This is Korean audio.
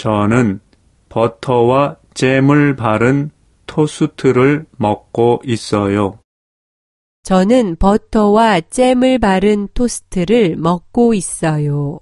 저는 버터와 잼을 바른 토스트를 먹고 있어요. 저는 버터와 잼을 바른 토스트를 먹고 있어요.